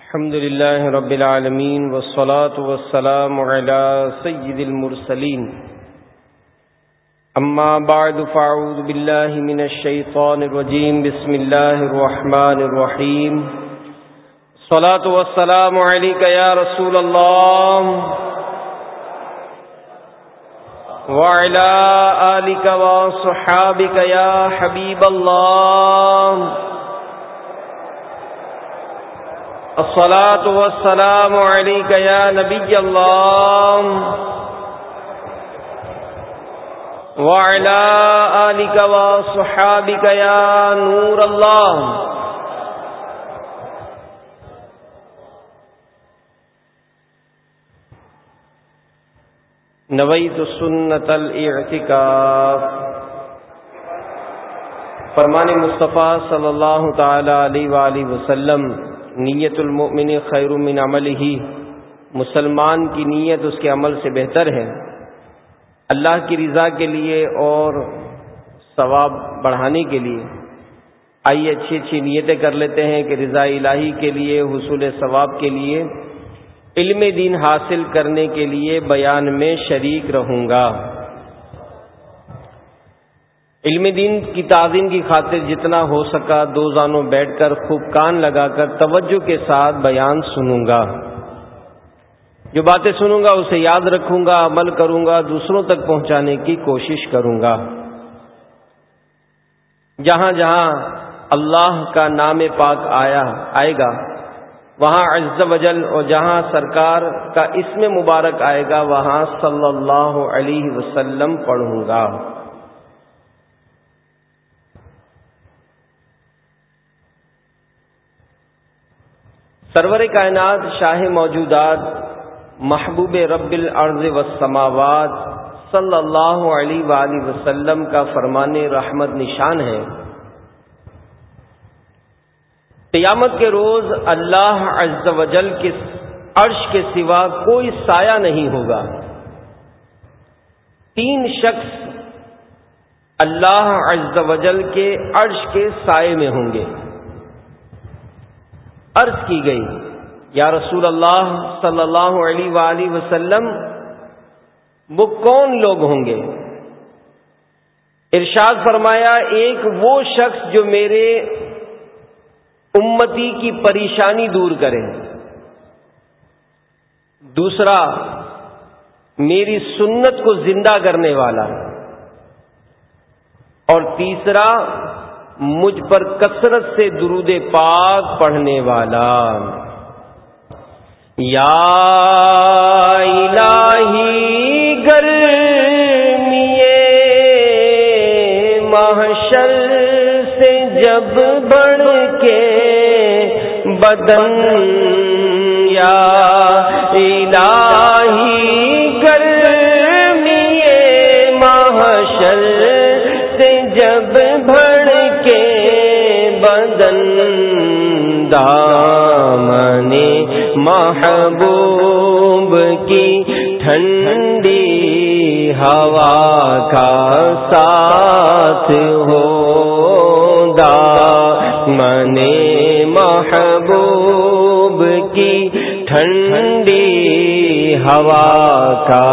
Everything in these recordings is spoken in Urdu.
الحمد لله رب العالمين والصلاة والسلام على سيد المرسلين. أما بعد فاعوذ بالله من الشيطان الرجيم. بسم الله الرحمن الرحيم. الصلاة والسلام عليك يا رسول الله. وعلى آلك وصحابك يا حبيب الله. الصلاة والسلام عليك يا نبي الله. وعلى آلك وصحابك يا نور الله. نويت سنة الاعتكاف. فرمان مصطفیٰ صلی اللہ تعالی علیہ وآلہ وسلم نیت المؤمن خیر من عمل ہی مسلمان کی نیت اس کے عمل سے بہتر ہے۔ اللہ کی رضا کے لیے اور ثواب بڑھانے کے لیے۔ آئیے اچھی اچھی نیتیں کر لیتے ہیں کہ رضا الہی کے لیے، حصول ثواب کے لیے۔ علم دین حاصل کرنے کے لیے بیان میں شریک رہوں گا۔ علم دین کی تعظیم کی خاطر جتنا ہو سکا دو زانوں بیٹھ کر خوب کان لگا کر توجہ کے ساتھ بیان سنوں گا۔ جو باتیں سنوں گا اسے یاد رکھوں گا، عمل کروں گا، دوسروں تک پہنچانے کی کوشش کروں گا۔ جہاں جہاں اللہ کا نام پاک آیا، آئے گا۔ وہاں عز وجل اور جہاں سرکار کا اسم مبارک آئے گا، وہاں صلی اللہ علیہ وسلم پڑھوں گا۔ سرور کائنات شاہ موجودات محبوب رب العرض والسماوات صلی اللہ علیہ وآلہ وسلم کا فرمان رحمت نشان ہے۔ قیامت کے روز اللہ عز و جل کے عرش کے سوا کوئی سایہ نہیں ہوگا۔ تین شخص اللہ عز و جل کے عرش کے سائے میں ہوں گے۔ عرض کی گئی۔ یا رسول اللہ صلی اللہ علیہ وآلہ وسلم، وہ کون لوگ ہوں گے؟ ارشاد فرمایا، ایک وہ شخص جو میرے امتی کی پریشانی دور کرے۔ دوسرا، میری سنت کو زندہ کرنے والا۔ اور تیسرا مجھ پر کثرت سے درود پاک پڑھنے والا۔ یا الہی گرمی محشر سے جب بڑھ کے بدن، یا الہی دامن محبوب کی ٹھنڈی ہوا کا ساتھ ہو دامن محبوب کی ٹھنڈی ہوا کا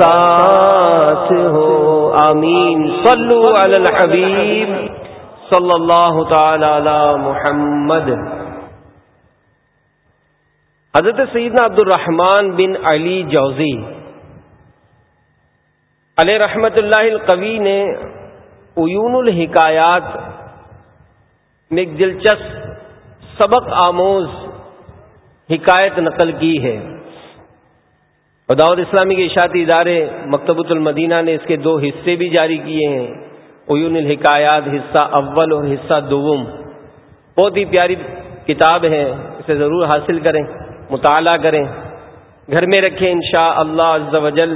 ساتھ ہو۔ آمین۔ صلو علی الحبیب۔ صلی اللہ تعالی علی محمد۔ حضرت سیدنا عبد الرحمن بن علی جوزی۔ علیہ رحمت اللہ القوی نے عیون الحکایات میں ایک دلچسپ سبق آموز حکایت نقل کی ہے۔ دعوت اسلامی کے اشاعتی ادارے مکتبۃ المدینہ نے اس کے دو حصے بھی جاری کیے ہیں۔ عیون الحکایات حصہ اول اور حصہ دوم۔ بہت ہی پیاری کتاب ہے، اسے ضرور حاصل کریں۔ مطالعہ کریں، گھر میں رکھیں انشاء اللہ عز و جل۔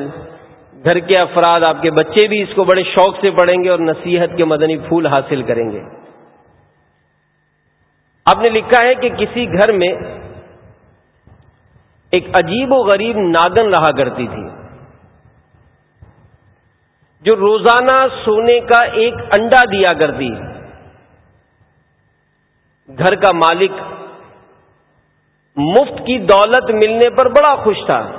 گھر کے افراد، آپ کے بچے بھی اس کو بڑے شوق سے پڑھیں گے اور نصیحت کے مدنی پھول حاصل کریں گے۔ آپ نے لکھا ہے کہ کسی گھر میں ایک عجیب و غریب ناگن رہا کرتی تھی، جو روزانہ سونے کا ایک انڈا دیا کرتی۔ گھر کا مالک مفت کی دولت ملنے پر بڑا خوش تھا۔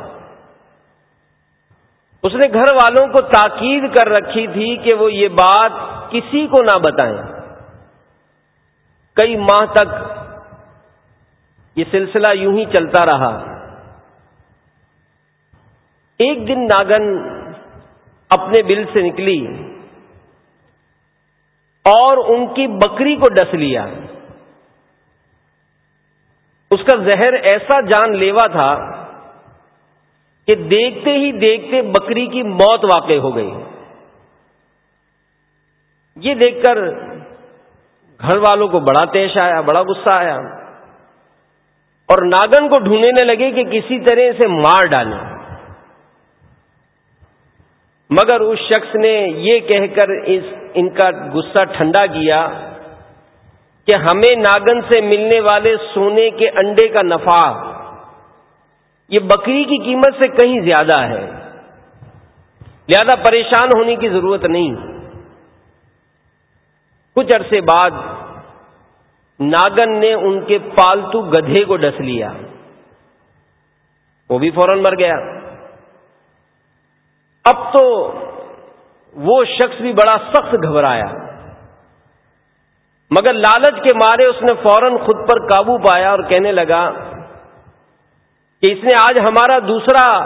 اس نے گھر والوں کو تاکید کر رکھی تھی کہ وہ یہ بات کسی کو نہ بتائیں۔ کئی ماہ تک یہ سلسلہ یوں ہی چلتا رہا۔ ایک دن ناگن اپنے بل سے نکلی اور ان کی بکری کو ڈس لیا۔ اس کا زہر ایسا جان لیوا تھا کہ دیکھتے ہی دیکھتے بکری کی موت واقع ہو گئی۔ یہ دیکھ کر گھر والوں کو بڑا تیش آیا، بڑا غصہ آیا۔ اور ناگن کو ڈھونڈنے لگے کہ کسی طرح سے مار ڈالیں۔ مگر اس شخص نے یہ کہہ کر اس، ان کا غصہ ٹھنڈا کیا۔ کہ ہمیں ناگن سے ملنے والے سونے کے انڈے کا نفع، یہ بکری کی قیمت سے کہیں زیادہ ہے۔ لہذا پریشان ہونے کی ضرورت نہیں۔ کچھ عرصے بعد ناگن نے ان کے پالتو گدھے کو ڈس لیا۔ وہ بھی فوراً مر گیا۔ اب تو وہ شخص بھی بڑا سخت گھبرایا۔ مگر لالچ کے مارے اس نے فوراً خود پر قابو پایا اور کہنے لگا کہ اس نے آج ہمارا دوسرا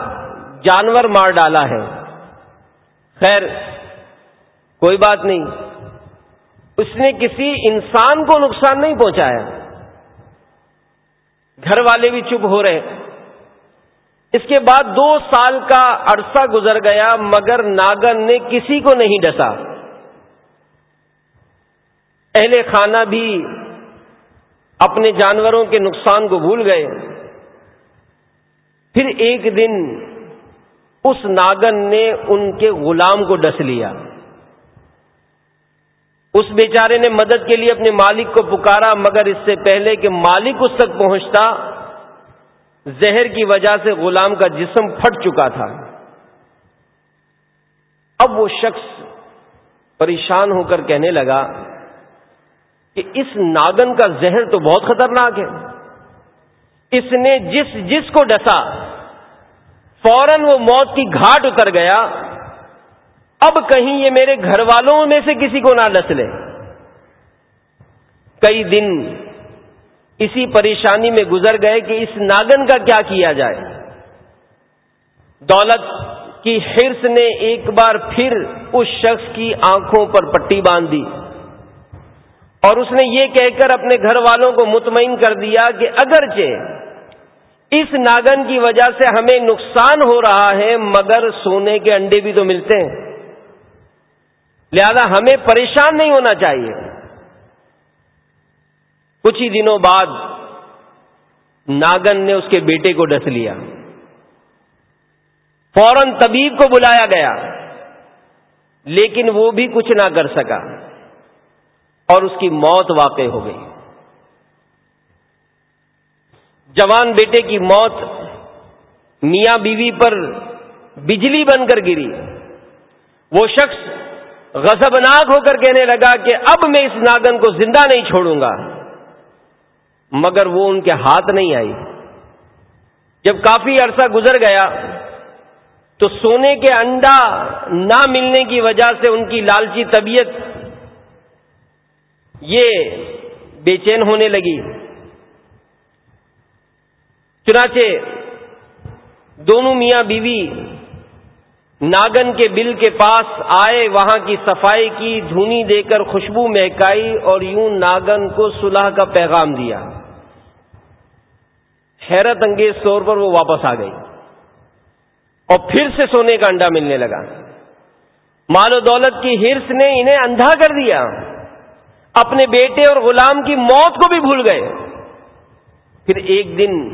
جانور مار ڈالا ہے۔ خیر، کوئی بات نہیں۔ اس نے کسی انسان کو نقصان نہیں پہنچایا۔ گھر والے بھی چپ ہو رہے۔ اس کے بعد دو سال کا عرصہ گزر گیا، مگر ناگن نے کسی کو نہیں ڈسا۔ اہل خانہ بھی اپنے جانوروں کے نقصان کو بھول گئے۔ پھر ایک دن اس ناگن نے ان کے غلام کو ڈس لیا۔ اس بیچارے نے مدد کے لیے اپنے مالک کو پکارا، مگر اس سے پہلے کہ مالک اس تک پہنچتا، زہر کی وجہ سے غلام کا جسم پھٹ چکا تھا۔ اب وہ شخص پریشان ہو کر کہنے لگا کہ اس ناگن کا زہر تو بہت خطرناک ہے۔ اس نے جس جس کو ڈسا، فوراً وہ موت کی گھاٹ اتر گیا۔ اب کہیں یہ میرے گھر والوں میں سے کسی کو نہ ڈس لے۔ کئی دن اسی پریشانی میں گزر گئے کہ اس ناگن کا کیا کیا جائے۔ دولت کی حرص نے ایک بار پھر اس شخص کی آنکھوں پر پٹی باندھ دی اور اس نے یہ کہہ کر اپنے گھر والوں کو مطمئن کر دیا کہ اگرچہ اس ناگن کی وجہ سے ہمیں نقصان ہو رہا ہے، مگر سونے کے انڈے بھی تو ملتے ہیں۔ لہذا ہمیں پریشان نہیں ہونا چاہیے۔ کچھ ہی دنوں بعد ناگن نے اس کے بیٹے کو ڈس لیا۔ فوراً طبیب کو بلایا گیا، لیکن وہ بھی کچھ نہ کر سکا۔ اور اس کی موت واقع ہو گئی۔ جوان بیٹے کی موت میاں بیوی پر بجلی بن کر گری۔ وہ شخص غضبناک ہو کر کہنے لگا کہ اب میں اس ناگن کو زندہ نہیں چھوڑوں گا۔ مگر وہ ان کے ہاتھ نہیں آئی۔ جب کافی عرصہ گزر گیا تو سونے کے انڈا نہ ملنے کی وجہ سے ان کی لالچی طبیعت یہ بے چین ہونے لگی۔ چنانچہ دونوں میاں بیوی ناگن کے بل کے پاس آئے، وہاں کی صفائی کی، دھونی دے کر خوشبو مہکائی اور یوں ناگن کو صلح کا پیغام دیا۔ حیرت انگیز طور پر وہ واپس آ گئی اور پھر سے سونے کا انڈا ملنے لگا۔ مال و دولت کی ہرس نے انہیں اندھا کر دیا۔ اپنے بیٹے اور غلام کی موت کو بھی بھول گئے۔ پھر ایک دن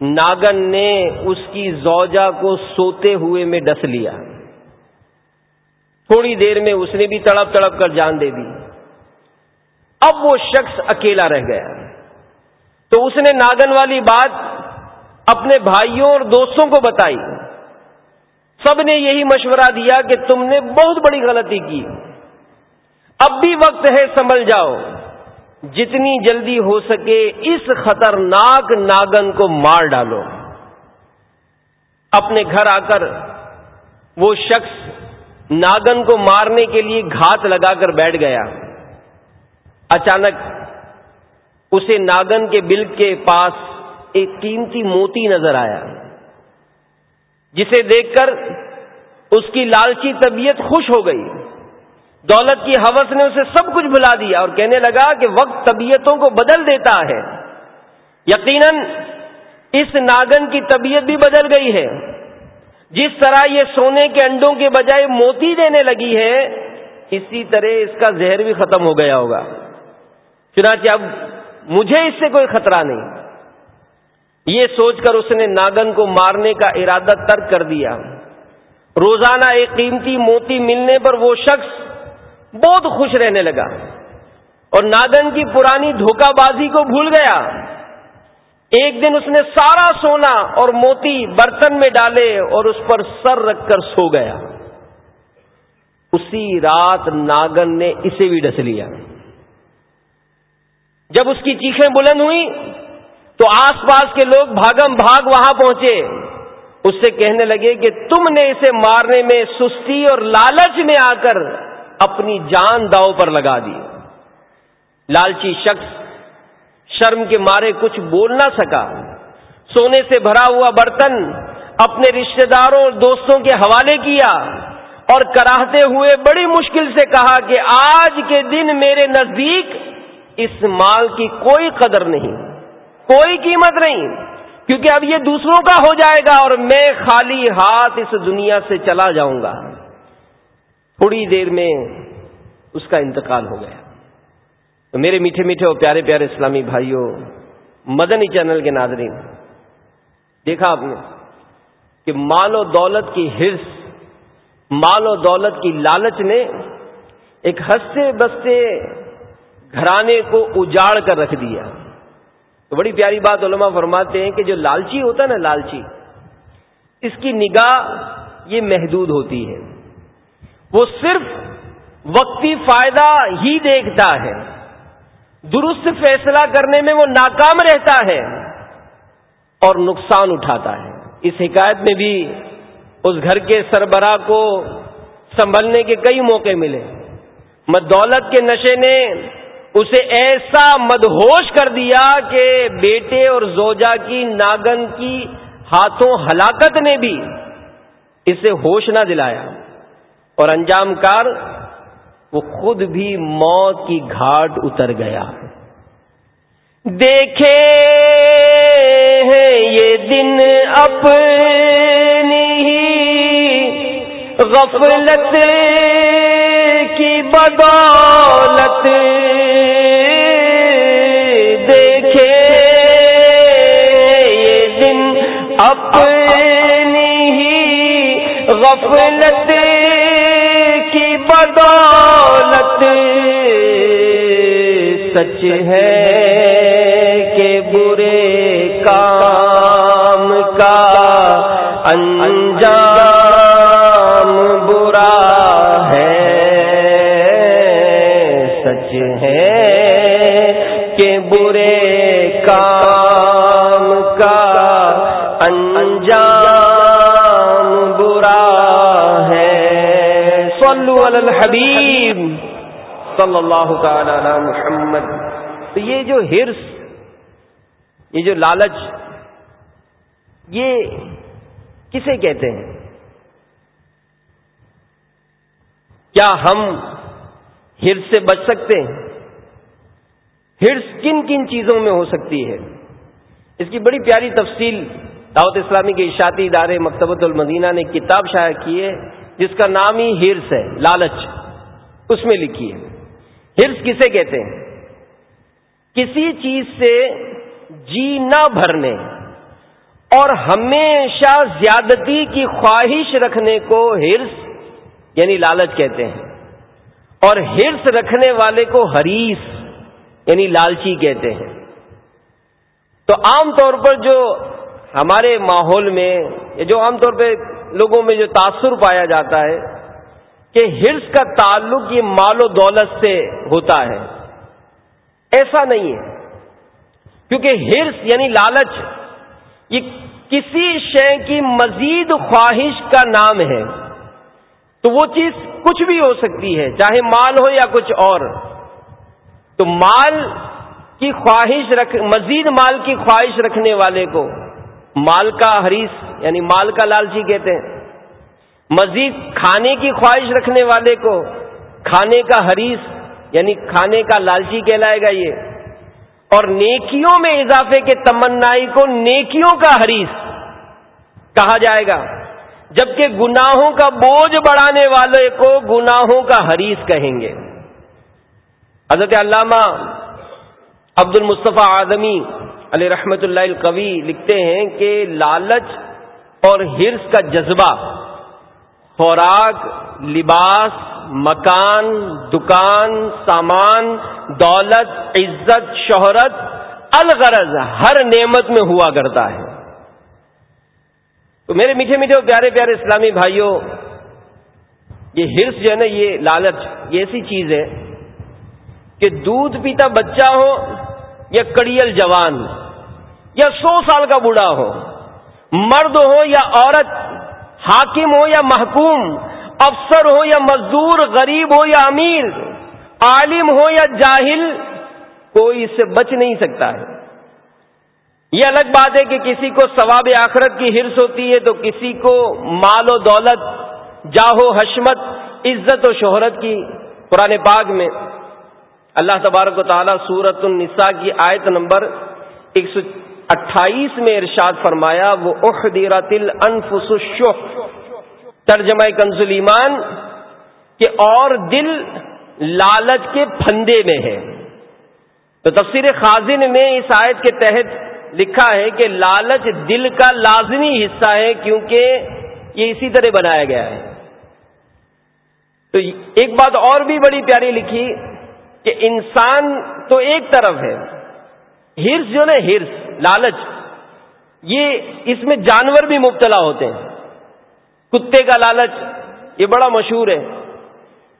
ناگن نے اس کی زوجا کو سوتے ہوئے میں ڈس لیا۔ تھوڑی دیر میں اس نے بھی تڑپ تڑپ کر جان دے دی۔ اب وہ شخص اکیلا رہ گیا۔ تو اس نے ناگن والی بات اپنے بھائیوں اور دوستوں کو بتائی۔ سب نے یہی مشورہ دیا کہ تم نے بہت بڑی غلطی کی۔ اب بھی وقت ہے سنبھل جاؤ۔ جتنی جلدی ہو سکے اس خطرناک ناگن کو مار ڈالو۔ اپنے گھر آ کر وہ شخص ناگن کو مارنے کے لیے گھات لگا کر بیٹھ گیا۔ اچانک اسے ناگن کے بل کے پاس ایک قیمتی موتی نظر آیا، جسے دیکھ کر اس کی لالچی طبیعت خوش ہو گئی۔ دولت کی حوث نے اسے سب کچھ بھلا دیا اور کہنے لگا کہ وقت طبیعتوں کو بدل دیتا ہے۔ یقیناً اس ناگن کی طبیعت بھی بدل گئی ہے۔ جس طرح یہ سونے کے انڈوں کے بجائے موتی دینے لگی ہے، اسی طرح اس کا زہر بھی ختم ہو گیا ہوگا۔ چنانچہ اب مجھے اس سے کوئی خطرہ نہیں۔ یہ سوچ کر اس نے ناگن کو مارنے کا ارادہ ترک کر دیا۔ روزانہ ایک قیمتی موتی ملنے پر وہ شخص بہت خوش رہنے لگا اور ناگن کی پرانی دھوکہ بازی کو بھول گیا ایک دن اس نے سارا سونا اور موتی برتن میں ڈالے اور اس پر سر رکھ کر سو گیا اسی رات ناگن نے اسے بھی ڈس لیا جب اس کی چیخیں بلند ہوئی تو آس پاس کے لوگ بھاگم بھاگ وہاں پہنچے اس سے کہنے لگے کہ تم نے اسے مارنے میں سستی اور لالچ میں آ کر اپنی جان داؤ پر لگا دی لالچی شخص شرم کے مارے کچھ بول نہ سکا۔ سونے سے بھرا ہوا برتن اپنے رشتہ داروں اور دوستوں کے حوالے کیا اور کراہتے ہوئے بڑی مشکل سے کہا کہ آج کے دن میرے نزدیک اس مال کی کوئی قدر نہیں، کوئی قیمت نہیں، کیونکہ اب یہ دوسروں کا ہو جائے گا اور میں خالی ہاتھ اس دنیا سے چلا جاؤں گا۔ تھوڑی دیر میں اس کا انتقال ہو گیا۔ تو میرے میٹھے میٹھے اور پیارے پیارے اسلامی بھائیوں، مدنی چینل کے ناظرین، دیکھا آپ نے کہ مال و دولت کی ہرس مال و دولت کی لالچ نے ایک ہنستے بستے گھرانے کو اجاڑ کر رکھ دیا۔ تو بڑی پیاری بات علماء فرماتے ہیں کہ جو لالچی ہوتا ہے نا، لالچی، اس کی نگاہ یہ محدود ہوتی ہے۔ وہ صرف وقتی فائدہ ہی دیکھتا ہے۔ درست فیصلہ کرنے میں وہ ناکام رہتا ہے اور نقصان اٹھاتا ہے۔ اس حکایت میں بھی اس گھر کے سربراہ کو سنبھلنے کے کئی موقع ملے۔ دولت کے نشے نے اسے ایسا مدہوش کر دیا کہ بیٹے اور زوجا کی ناگن کی ہاتھوں ہلاکت نے بھی اسے ہوش نہ دلایا۔ اور انجام کار، وہ خود بھی موت کی گھاٹ اتر گیا۔ دیکھے ہیں یہ دن اپنی غفلت کی بدولت۔ دیکھے یہ دن اپنی غفلت کی بدولت سچ ہے کہ برے کام کا انجام برا الحبیب. صلی اللہ تعالی علی محمد. تو یہ جو ہرس، یہ جو لالچ، یہ کسے کہتے ہیں؟ کیا ہم ہرس سے بچ سکتے ہیں؟ ہرس کن کن چیزوں میں ہو سکتی ہے؟ اس کی بڑی پیاری تفصیل دعوت اسلامی کے اشاعتی ادارے مکتبۃ المدینہ نے کتاب شائع کی ہے۔ جس کا نام ہی ہرس ہے، لالچ۔ اس میں لکھی ہے۔ ہرس کسے کہتے ہیں؟ کسی چیز سے جی نہ بھرنے اور ہمیشہ زیادتی کی خواہش رکھنے کو ہرس یعنی لالچ کہتے ہیں۔ اور ہرس رکھنے والے کو حریص یعنی لالچی کہتے ہیں۔ تو عام طور پر جو ہمارے ماحول میں جو عام طور پہ لوگوں میں جو تاثر پایا جاتا ہے کہ ہرس کا تعلق یہ مال و دولت سے ہوتا ہے۔ ایسا نہیں ہے۔ کیونکہ ہرس یعنی لالچ، یہ کسی شے کی مزید خواہش کا نام ہے۔ تو وہ چیز کچھ بھی ہو سکتی ہے، چاہے مال ہو یا کچھ اور۔ تو مال کی خواہش رکھ، مزید مال کی خواہش رکھنے والے کو مال کا حریث یعنی مال کا لالچی کہتے ہیں۔ مزید کھانے کی خواہش رکھنے والے کو کھانے کا حریث یعنی کھانے کا لالچی کہلائے گا یہ۔ اور نیکیوں میں اضافے کے تمنائی کو نیکیوں کا حریث کہا جائے گا۔ جبکہ گناہوں کا بوجھ بڑھانے والے کو گناہوں کا حریث کہیں گے۔ حضرت علامہ عبد المصطفیٰ آدمی علیہ رحمت اللہ القوی لکھتے ہیں کہ لالچ اور ہرس کا جذبہ۔ خوراک، لباس، مکان، دکان، سامان، دولت، عزت، شہرت، الغرض ہر نعمت میں ہوا کرتا ہے۔ تو میرے میٹھے میٹھے پیارے پیارے اسلامی بھائیوں، یہ ہرس جو ہے نا، یہ لالچ، یہ ایسی چیز ہے کہ دودھ پیتا بچہ ہو یا کڑیل جوان یا سو سال کا بوڑھا ہو۔ مرد ہو یا عورت، حاکم ہو یا محکوم، افسر ہو یا مزدور، غریب ہو یا امیر، عالم ہو یا جاہل، کوئی اس سے بچ نہیں سکتا ہے۔ یہ الگ بات ہے کہ کسی کو ثواب آخرت کی ہرس ہوتی ہے تو کسی کو مال و دولت جاہو حشمت، عزت و شہرت کی۔ قرآن پاک میں اللہ تبارک و تعالیٰ سورت النساء کی آیت نمبر ایک سو اٹھائیس میں ارشاد فرمایا، وہ انفس ترجمہ کنزل ایمان کہ اور دل لالچ کے پھندے میں ہے۔ تو تفسیر خازن میں اس آیت کے تحت لکھا ہے کہ لالچ دل کا لازمی حصہ ہے کیونکہ یہ اسی طرح بنایا گیا ہے۔ تو ایک بات اور بھی بڑی پیاری لکھی کہ انسان تو ایک طرف ہے۔ ہرس جو نا، ہرس، لالچ، یہ اس میں جانور بھی مبتلا ہوتے ہیں۔ کتے کا لالچ، یہ بڑا مشہور ہے۔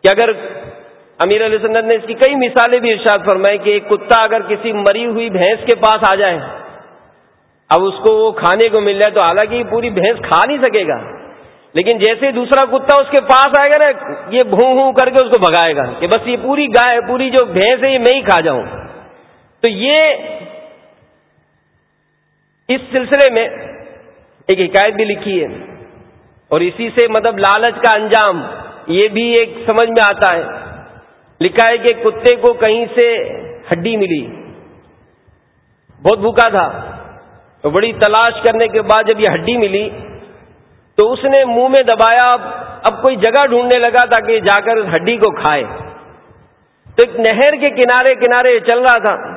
کہ اگر امیر علیہ سنت نے اس کی کئی مثالیں بھی ارشاد فرمائی کہ ایک کتا اگر کسی مری ہوئی بھینس کے پاس آ جائے، اب اس کو وہ کھانے کو مل جائے تو حالانکہ پوری بھینس کھا نہیں سکے گا۔ لیکن جیسے دوسرا کتا اس کے پاس آئے گا نا، یہ بھون ہوں کر کے اس کو بھگائے گا کہ بس یہ پوری گائے، پوری جو بھینس ہے، یہ میں ہی کھا جاؤں۔ تو یہ اس سلسلے میں ایک حکایت بھی لکھی ہے اور اسی سے مطلب لالچ کا انجام یہ بھی ایک سمجھ میں آتا ہے۔ لکھا ہے کہ کتے کو کہیں سے ہڈی ملی۔ بہت بھوکا تھا۔ تو بڑی تلاش کرنے کے بعد جب یہ ہڈی ملی تو اس نے منہ میں دبایا۔ اب کوئی جگہ ڈھونڈنے لگا تاکہ جا کر ہڈی کو کھائے۔ تو ایک نہر کے کنارے کنارے چل رہا تھا۔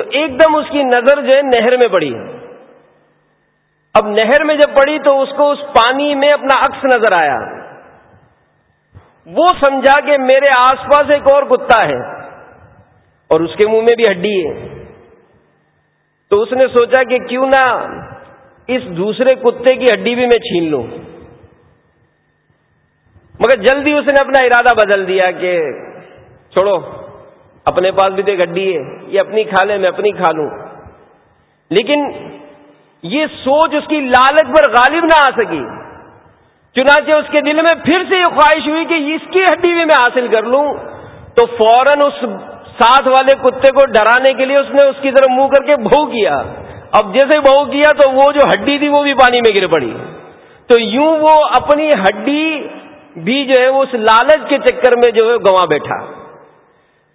تو ایک دم اس کی نظر جو ہے نہر میں پڑی اب نہر میں جب پڑی تو اس کو اس پانی میں اپنا عکس نظر آیا۔ وہ سمجھا کہ میرے آس پاس ایک اور کتا ہے اور اس کے منہ میں بھی ہڈی ہے۔ تو اس نے سوچا کہ کیوں نہ اس دوسرے کتے کی ہڈی بھی میں چھین لوں۔ مگر جلدی اس نے اپنا ارادہ بدل دیا کہ چھوڑو۔ اپنے پاس بھی تو ایک ہڈی ہے، یہ اپنی کھا لے، میں اپنی کھا لوں۔ لیکن یہ سوچ اس کی لالچ پر غالب نہ آ سکی۔ چنانچہ اس کے دل میں پھر سے یہ خواہش ہوئی کہ اس کی ہڈی بھی میں حاصل کر لوں۔ تو فوراً اس ساتھ والے کتے کو ڈرانے کے لیے اس نے اس کی طرف منہ کر کے بھو کیا۔ اب جیسے بہو کیا تو وہ جو ہڈی تھی وہ بھی پانی میں گر پڑی۔ تو یوں وہ اپنی ہڈی بھی جو ہے وہ اس لالچ کے چکر میں جو ہے گوا بیٹھا۔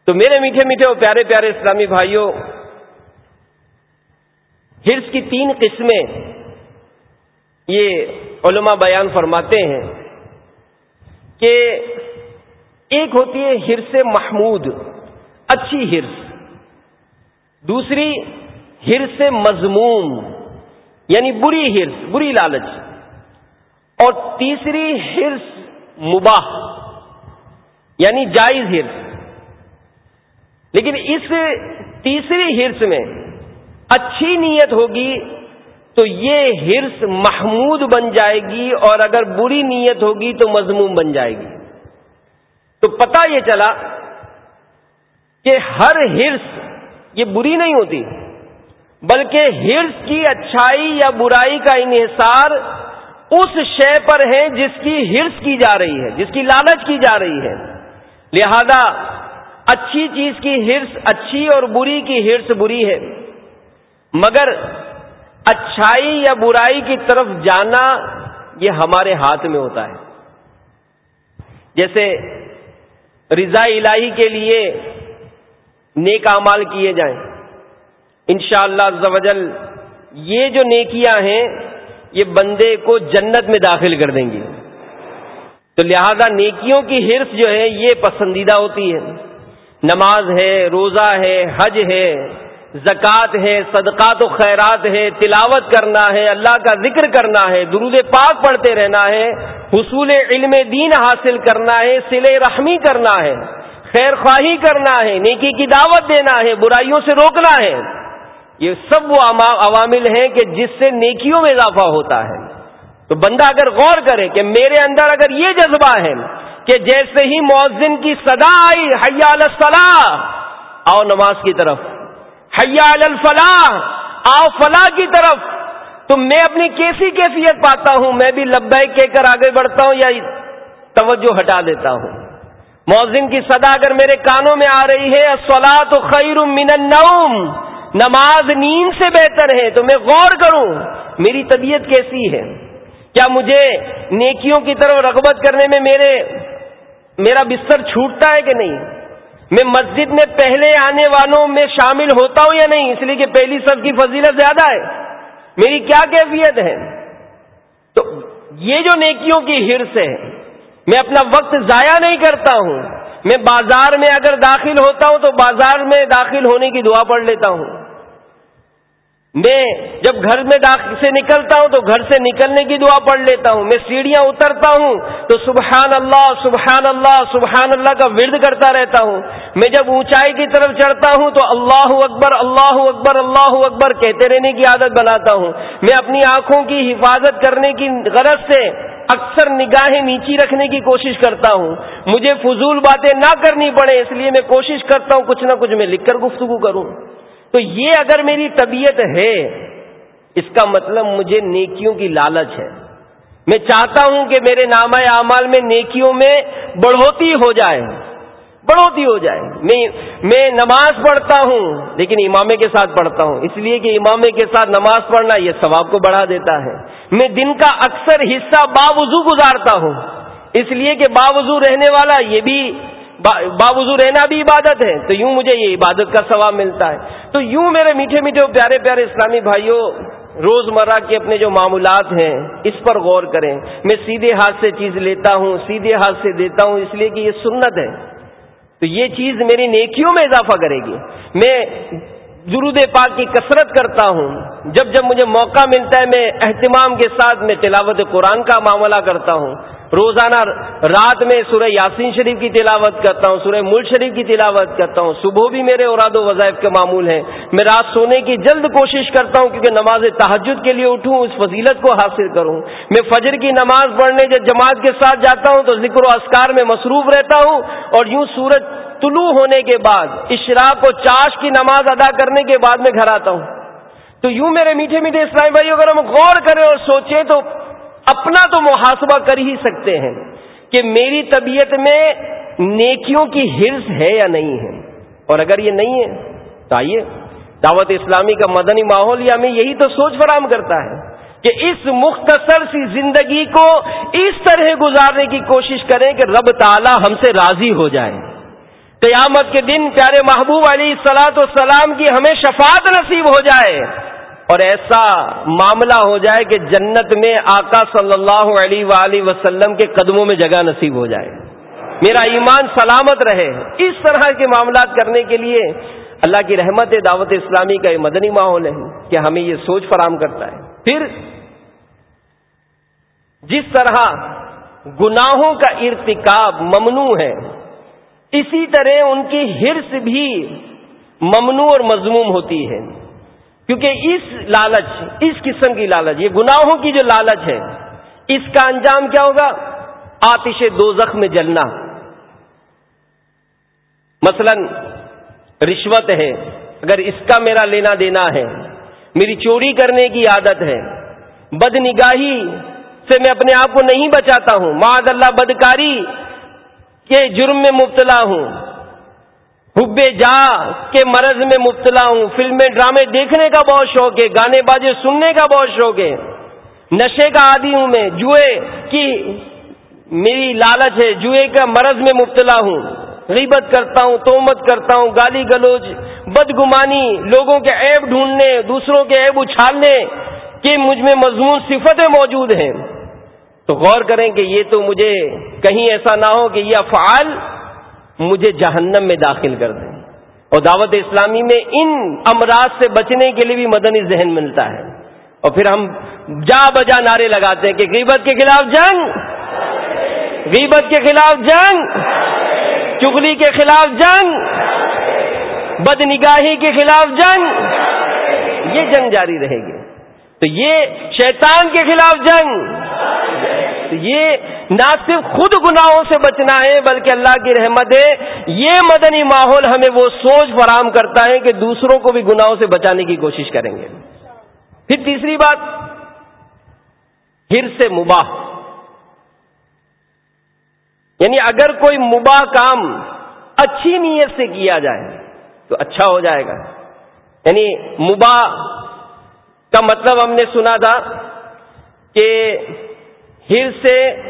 تو میرے میٹھے میٹھے اور پیارے پیارے اسلامی بھائیوں ہرس کی تین قسمیں یہ علماء بیان فرماتے ہیں کہ ایک ہوتی ہے ہرس محمود، اچھی ہرس دوسری ہرس مضموم یعنی بری ہرس بری لالچ۔ اور تیسری ہرس مباح یعنی جائز ہرس لیکن اس تیسری ہرس میں اچھی نیت ہوگی تو یہ ہرس محمود بن جائے گی اور اگر بری نیت ہوگی تو مضموم بن جائے گی۔ تو پتہ یہ چلا کہ ہر ہرس یہ بری نہیں ہوتی، بلکہ ہرس کی اچھائی یا برائی کا انحصار اس شے پر ہے جس کی ہرس کی جا رہی ہے، جس کی لالچ کی جا رہی ہے۔ لہذا اچھی چیز کی ہرس اچھی اور بری کی ہرس بری ہے۔ مگر اچھائی یا برائی کی طرف جانا یہ ہمارے ہاتھ میں ہوتا ہے۔ جیسے رضا الہی کے لیے نیک امال کیے جائیں۔ انشاءاللہ شاء اللہ یہ جو نیکیاں ہیں، یہ بندے کو جنت میں داخل کر دیں گی تو لہذا نیکیوں کی ہرس جو ہے، یہ پسندیدہ ہوتی ہے۔ نماز ہے، روزہ ہے، حج ہے، زکوٰۃ ہے، صدقات و خیرات ہے، تلاوت کرنا ہے، اللہ کا ذکر کرنا ہے، درود پاک پڑھتے رہنا ہے، حصول علم دین حاصل کرنا ہے سل رحمی کرنا ہے، خیر خواہی کرنا ہے، نیکی کی دعوت دینا ہے، برائیوں سے روکنا ہے۔ یہ سب وہ عوامل ہیں کہ جس سے نیکیوں میں اضافہ ہوتا ہے۔ تو بندہ اگر غور کرے کہ میرے اندر اگر یہ جذبہ ہے کہ جیسے ہی مؤذن کی صدا آئی، حیا الصلاح، آؤ نماز کی طرف۔ حیا الفلاح، آؤ فلاح کی طرف۔ تو میں اپنی کیسی کیفیت پاتا ہوں؟ میں بھی لبیک کہہ کر آگے بڑھتا ہوں یا توجہ ہٹا دیتا ہوں؟ مؤذن کی صدا اگر میرے کانوں میں آ رہی ہے سلا تو خیر من النوم۔ نماز نیند سے بہتر ہے، تو میں غور کروں، میری طبیعت کیسی ہے؟ کیا مجھے نیکیوں کی طرف رغبت کرنے میں میرے میرا بستر چھوٹتا ہے کہ نہیں؟ میں مسجد میں پہلے آنے والوں میں شامل ہوتا ہوں یا نہیں؟ اس لیے کہ پہلی سب کی فضیلت زیادہ ہے۔ میری کیا کیفیت ہے؟ تو یہ جو نیکیوں کی ہرس ہے، میں اپنا وقت ضائع نہیں کرتا ہوں۔ میں بازار میں اگر داخل ہوتا ہوں تو بازار میں داخل ہونے کی دعا پڑھ لیتا ہوں۔ میں جب گھر میں سے نکلتا ہوں تو گھر سے نکلنے کی دعا پڑھ لیتا ہوں میں سیڑھیاں اترتا ہوں تو سبحان اللہ سبحان اللہ سبحان اللہ کا ورد کرتا رہتا ہوں میں جب اونچائی کی طرف چڑھتا ہوں تو اللہ اکبر اللہ اکبر اللہ اکبر کہتے رہنے کی عادت بناتا ہوں میں اپنی آنکھوں کی حفاظت کرنے کی غرض سے اکثر نگاہیں نیچی رکھنے کی کوشش کرتا ہوں مجھے فضول باتیں نہ کرنی پڑے اس لیے میں کوشش کرتا ہوں کچھ نہ کچھ میں لکھ کر گفتگو کروں تو یہ اگر میری طبیعت ہے، اس کا مطلب مجھے نیکیوں کی لالچ ہے۔ میں چاہتا ہوں کہ میرے نام اعمال میں نیکیوں میں بڑھوتی ہو جائے۔ بڑھوتی ہو جائے۔ میں میں نماز پڑھتا ہوں، لیکن امامے کے ساتھ پڑھتا ہوں۔ اس لیے کہ امامے کے ساتھ نماز پڑھنا یہ ثواب کو بڑھا دیتا ہے۔ میں دن کا اکثر حصہ باوضو گزارتا ہوں۔ اس لیے کہ باوضو رہنے والا یہ بھی باوضو رہنا بھی عبادت ہے۔ تو یوں مجھے یہ عبادت کا ثواب ملتا ہے۔ تو یوں میرے میٹھے میٹھے پیارے پیارے اسلامی بھائیوں روز مرہ کے اپنے جو معمولات ہیں، اس پر غور کریں۔ میں سیدھے ہاتھ سے چیز لیتا ہوں، سیدھے ہاتھ سے دیتا ہوں، اس لیے کہ یہ سنت ہے۔ تو یہ چیز میری نیکیوں میں اضافہ کرے گی۔ میں درود پاک کی کثرت کرتا ہوں۔ جب جب مجھے موقع ملتا ہے، میں اہتمام کے ساتھ میں تلاوت قرآن کا معاملہ کرتا ہوں۔ روزانہ رات میں سورہ یاسین شریف کی تلاوت کرتا ہوں، سورہ ملک شریف کی تلاوت کرتا ہوں۔ صبح بھی میرے اوراد و وظائف کے معمول ہیں۔ میں رات سونے کی جلد کوشش کرتا ہوں کیونکہ نماز تحجد کے لیے اٹھوں، اس فضیلت کو حاصل کروں۔ میں فجر کی نماز پڑھنے جب جماعت کے ساتھ جاتا ہوں تو ذکر و اسکار میں مصروف رہتا ہوں اور یوں سورج طلوع ہونے کے بعد، اشراق و چاش کی نماز ادا کرنے کے بعد میں گھر آتا ہوں۔ تو یوں میرے میٹھے میٹھے اسلامی بھائی اگر ہم غور کریں اور سوچیں تو اپنا تو محاسبہ کر ہی سکتے ہیں کہ میری طبیعت میں نیکیوں کی ہرس ہے یا نہیں ہے۔ اور اگر یہ نہیں ہے، تو آئیے، دعوت اسلامی کا مدنی ماحول یا ہمیں یہی تو سوچ فراہم کرتا ہے کہ اس مختصر سی زندگی کو اس طرح گزارنے کی کوشش کریں کہ رب تعالی ہم سے راضی ہو جائے۔ قیامت کے دن پیارے محبوب علی سلاۃ والسلام کی ہمیں شفاعت نصیب ہو جائے۔ اور ایسا معاملہ ہو جائے کہ جنت میں آقا صلی اللہ علیہ وآلہ وسلم کے قدموں میں جگہ نصیب ہو جائے۔ میرا ایمان سلامت رہے۔ اس طرح کے معاملات کرنے کے لیے اللہ کی رحمت دعوت اسلامی کا یہ مدنی ماحول ہے کہ ہمیں یہ سوچ فراہم کرتا ہے۔ پھر جس طرح گناہوں کا ارتکاب ممنوع ہے، اسی طرح ان کی ہرس بھی ممنوع اور مضموم ہوتی ہے۔ کیونکہ اس لالچ، اس قسم کی لالچ، یہ گناہوں کی جو لالچ ہے، اس کا انجام کیا ہوگا؟ آتش دو میں جلنا۔ مثلا، رشوت ہے، اگر اس کا میرا لینا دینا ہے، میری چوری کرنے کی عادت ہے بد نگاہی سے میں اپنے آپ کو نہیں بچاتا ہوں معذ اللہ، بدکاری کے جرم میں مبتلا ہوں۔ حب جا کے مرض میں مبتلا ہوں۔ فلمیں، ڈرامے دیکھنے کا بہت شوق ہے، گانے باجے سننے کا بہت شوق ہے۔ نشے کا عادی ہوں میں، جوئے کی میری لالچ ہے، جوئے کا مرض میں مبتلا ہوں۔ غیبت کرتا ہوں، تومت کرتا ہوں، گالی گلوچ، بدگمانی، لوگوں کے عیب ڈھونڈنے، دوسروں کے عیب اچھالنے کے مجھ میں مضمون صفتیں موجود ہیں۔ تو غور کریں کہ یہ تو مجھے کہیں ایسا نہ ہو کہ یہ افعال مجھے جہنم میں داخل کر دیں۔ اور دعوت اسلامی میں ان امراض سے بچنے کے لیے بھی مدنی ذہن ملتا ہے۔ اور پھر ہم جا بجا نعرے لگاتے ہیں کہ غیبت کے خلاف جنگ۔ غیبت کے خلاف جنگ۔ چگلی کے خلاف جنگ۔ بد نگاہی کے خلاف جنگ۔ یہ جنگ جاری رہے گی۔ تو یہ شیطان کے خلاف جنگ۔ تو یہ نہ صرف خود گناہوں سے بچنا ہے بلکہ اللہ کی رحمت ہے۔ یہ مدنی ماحول ہمیں وہ سوچ فراہم کرتا ہے کہ دوسروں کو بھی گناہوں سے بچانے کی کوشش کریں گے۔ پھر تیسری بات ہر سے مباح۔ یعنی اگر کوئی مباح کام اچھی نیت سے کیا جائے تو اچھا ہو جائے گا۔ یعنی مباح کا مطلب ہم نے سنا تھا کہ ہر سے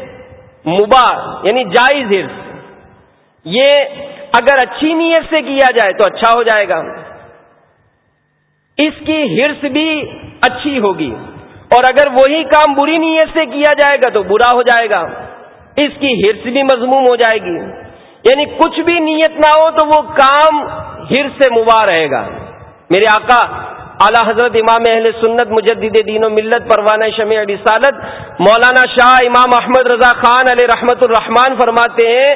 مباح یعنی جائز ہرس یہ اگر اچھی نیت سے کیا جائے تو اچھا ہو جائے گا۔ اس کی ہرس بھی اچھی ہوگی۔ اور اگر وہی کام بری نیت سے کیا جائے گا تو برا ہو جائے گا۔ اس کی ہرس بھی مضموم ہو جائے گی۔ یعنی کچھ بھی نیت نہ ہو تو وہ کام ہرس سے مباح رہے گا۔ میرے آقا اعلی حضرت امام اہل سنت مجدد دین و ملت پروانہ شمع رسالت مولانا شاہ امام احمد رضا خان علیہ رحمت الرحمان فرماتے ہیں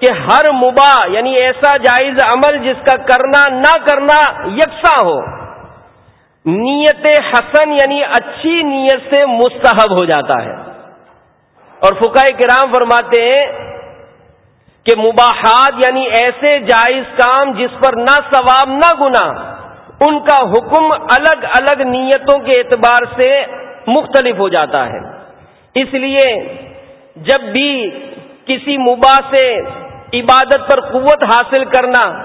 کہ ہر مباح یعنی ایسا جائز عمل جس کا کرنا نہ کرنا یکساں ہو، نیت حسن یعنی اچھی نیت سے مستحب ہو جاتا ہے۔ اور فقہ کرام فرماتے ہیں کہ مباحات یعنی ایسے جائز کام جس پر نہ ثواب نہ گنا ان کا حکم الگ الگ نیتوں کے اعتبار سے مختلف ہو جاتا ہے۔ اس لیے جب بھی کسی مباح سے عبادت پر قوت حاصل کرنا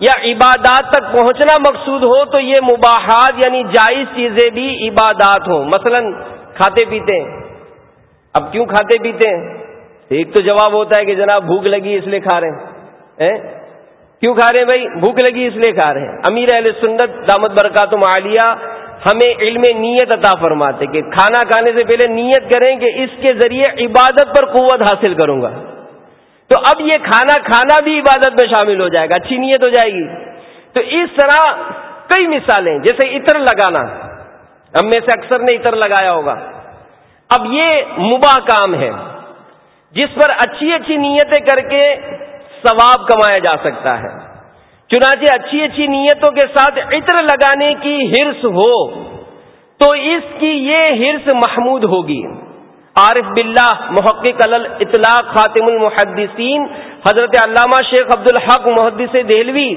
یا عبادات تک پہنچنا مقصود ہو تو یہ مباحات یعنی جائز چیزیں بھی عبادات ہوں۔ مثلا کھاتے پیتے اب کیوں کھاتے پیتے ہیں؟ ایک تو جواب ہوتا ہے کہ جناب بھوک لگی اس لیے کھا رہے ہیں۔ کیوں کھا رہے ہیں بھائی؟ بھوک لگی اس لیے کھا رہے ہیں۔ امیر اہل سنت، دامت برکات عالیہ ہمیں علم نیت عطا فرماتے کہ کھانا کھانے سے پہلے نیت کریں کہ اس کے ذریعے عبادت پر قوت حاصل کروں گا۔ تو اب یہ کھانا کھانا بھی عبادت میں شامل ہو جائے گا، اچھی نیت ہو جائے گی۔ تو اس طرح کئی مثالیں، جیسے عطر لگانا۔ ہم میں سے اکثر نے عطر لگایا ہوگا۔ اب یہ مباح کام ہے۔ جس پر اچھی اچھی نیتیں کر کے ثواب کمایا جا سکتا ہے۔ چنانچہ اچھی اچھی نیتوں کے ساتھ عطر لگانے کی ہرس ہو، تو اس کی یہ ہرس محمود ہوگی۔ عارف باللہ، محقق اطلاق خاتم المحدثین، حضرت علامہ شیخ عبد الحق محدث دہلوی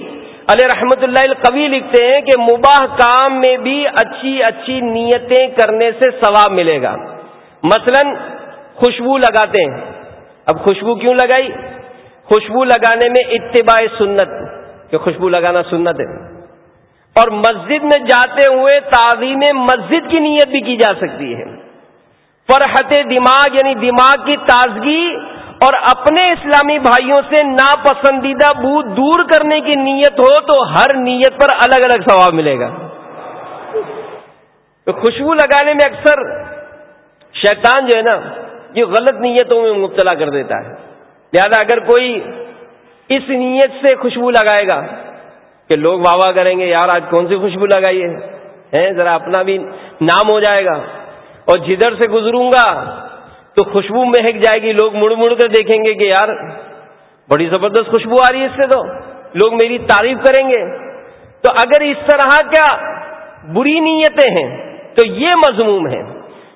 علیہ رحمت اللہ القوی لکھتے ہیں کہ مباح کام میں بھی اچھی اچھی نیتیں کرنے سے ثواب ملے گا۔ مثلا خوشبو لگاتے ہیں۔ اب خوشبو کیوں لگائی؟ خوشبو لگانے میں اتباع سنت، کہ خوشبو لگانا سنت ہے۔ اور مسجد میں جاتے ہوئے تعظیم مسجد کی نیت بھی کی جا سکتی ہے۔ فرحت دماغ یعنی دماغ کی تازگی اور اپنے اسلامی بھائیوں سے ناپسندیدہ بو دور کرنے کی نیت ہو تو ہر نیت پر الگ الگ ثواب ملے گا۔ تو خوشبو لگانے میں اکثر شیطان جو ہے نا، یہ غلط نیتوں میں مبتلا کر دیتا ہے۔ لہذا اگر کوئی اس نیت سے خوشبو لگائے گا کہ لوگ واہ واہ کریں گے، یار آج کون سی خوشبو لگائی ہے؟ ذرا اپنا بھی نام ہو جائے گا۔ اور جدھر سے گزروں گا تو خوشبو مہک جائے گی، لوگ مڑ مڑ کر دیکھیں گے کہ یار بڑی زبردست خوشبو آ رہی ہے اس سے تو۔ لوگ میری تعریف کریں گے۔ تو اگر اس طرح کیا بری نیتیں ہیں تو یہ مضموم ہے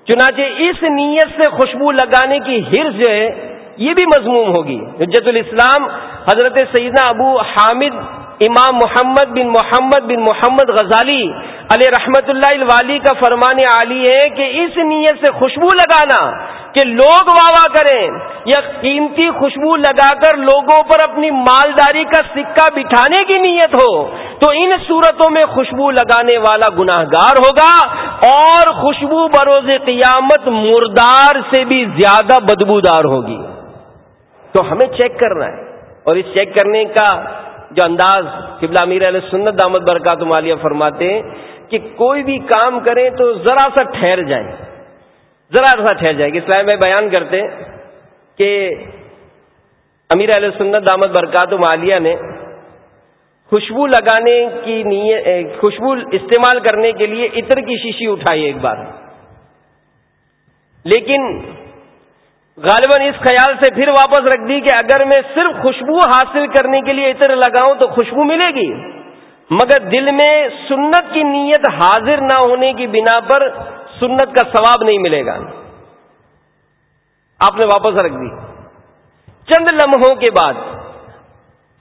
چنانچہ اس نیت سے خوشبو لگانے کی ہرس جو ہے یہ بھی مضموم ہوگی۔ حجت الاسلام حضرت سیدنا ابو حامد امام محمد بن محمد بن محمد غزالی علیہ رحمت اللہ الوالی کا فرمان عالی ہے کہ اس نیت سے خوشبو لگانا کہ لوگ واہ واہ کریں یا قیمتی خوشبو لگا کر لوگوں پر اپنی مالداری کا سکہ بٹھانے کی نیت ہو، تو ان صورتوں میں خوشبو لگانے والا گناہ گار ہوگا اور خوشبو بروز قیامت مردار سے بھی زیادہ بدبودار ہوگی۔ تو ہمیں چیک کرنا ہے۔ اور اس چیک کرنے کا جو انداز قبلہ امیر علیہ سنت دامد برکات مالیہ فرماتے ہیں کہ کوئی بھی کام کریں تو ذرا سا ٹھہر جائیں ذرا سا ٹھہر جائے۔ گی اسلام میں بیان کرتے کہ امیر علیہ سنت دامد برکات مالیہ نے خوشبو لگانے کی نیت خوشبو استعمال کرنے کے لیے عطر کی شیشی اٹھائی ایک بار۔ لیکن غالباً اس خیال سے پھر واپس رکھ دی کہ اگر میں صرف خوشبو حاصل کرنے کے لیے عطر لگاؤں تو خوشبو ملے گی۔ مگر دل میں سنت کی نیت حاضر نہ ہونے کی بنا پر سنت کا ثواب نہیں ملے گا۔ آپ نے واپس رکھ دی۔ چند لمحوں کے بعد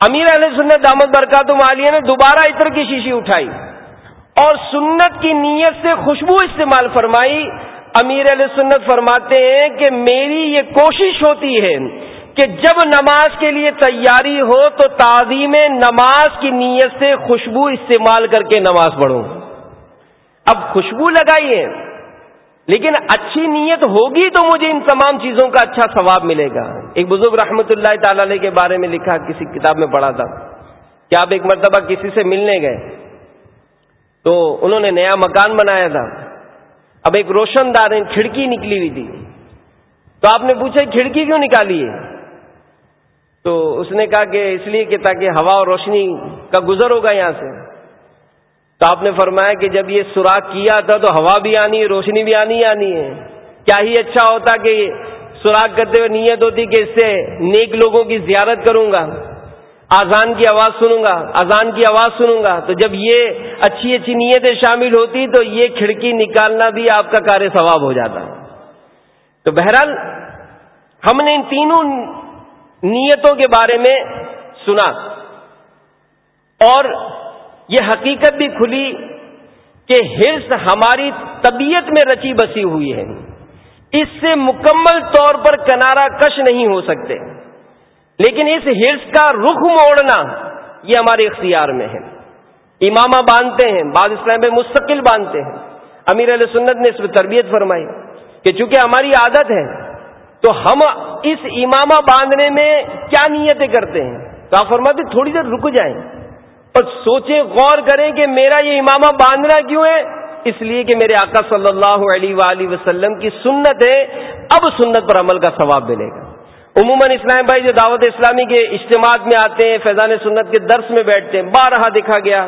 امیر علیہ سنت دامد برکات مالیہ نے دوبارہ عطر کی شیشی اٹھائی اور سنت کی نیت سے خوشبو استعمال فرمائی۔ امیر علیہ سنت فرماتے ہیں کہ میری یہ کوشش ہوتی ہے کہ جب نماز کے لیے تیاری ہو تو تعظیم نماز کی نیت سے خوشبو استعمال کر کے نماز پڑھوں۔ اب خوشبو لگائیے لیکن اچھی نیت ہوگی تو مجھے ان تمام چیزوں کا اچھا ثواب ملے گا۔ ایک بزرگ رحمت اللہ تعالی علیہ کے بارے میں لکھا، کسی کتاب میں پڑھا تھا۔ کہ آپ ایک مرتبہ کسی سے ملنے گئے تو انہوں نے نیا مکان بنایا تھا۔ اب ایک روشن دار کھڑکی نکلی ہوئی تھی۔ تو آپ نے پوچھا کھڑکی کیوں نکالی ہے؟ تو اس نے کہا کہ اس لیے کہ تاکہ ہوا اور روشنی کا گزر ہوگا یہاں سے۔ تو آپ نے فرمایا کہ جب یہ سوراخ کیا تھا تو ہوا بھی آنی ہے روشنی بھی آنی آنی ہے۔ کیا ہی اچھا ہوتا کہ سوراخ کرتے ہوئے نیت ہوتی کہ اس سے نیک لوگوں کی زیارت کروں گا۔ آزان کی آواز سنوں گا، اذان کی آواز سنوں گا۔ تو جب یہ اچھی اچھی نیتیں شامل ہوتی تو یہ کھڑکی نکالنا بھی آپ کا کار ثواب ہو جاتا۔ تو بہرحال ہم نے ان تینوں نیتوں کے بارے میں سنا۔ اور یہ حقیقت بھی کھلی کہ ہرس ہماری طبیعت میں رچی بسی ہوئی ہے۔ اس سے مکمل طور پر کنارا کش نہیں ہو سکتے۔ لیکن اس ہرس کا رخ موڑنا یہ ہمارے اختیار میں ہے۔ امامہ باندھتے ہیں، بعض اسلام میں مستقل باندھتے ہیں۔ امیر علیہ سنت نے اس میں تربیت فرمائی کہ چونکہ ہماری عادت ہے، تو ہم اس امامہ باندھنے میں کیا نیتیں کرتے ہیں؟ تو آپ فرماتے تھوڑی دیر رک جائیں۔ اور سوچیں، غور کریں کہ میرا یہ امامہ باندھنا کیوں ہے؟ اس لیے کہ میرے آقا صلی اللہ علیہ وآلہ وسلم کی سنت ہے۔ اب سنت پر عمل کا ثواب ملے گا۔ عموماً اسلام بھائی جو دعوت اسلامی کے اجتماعات میں آتے ہیں، فیضان سنت کے درس میں بیٹھتے ہیں، بارہا دیکھا گیا۔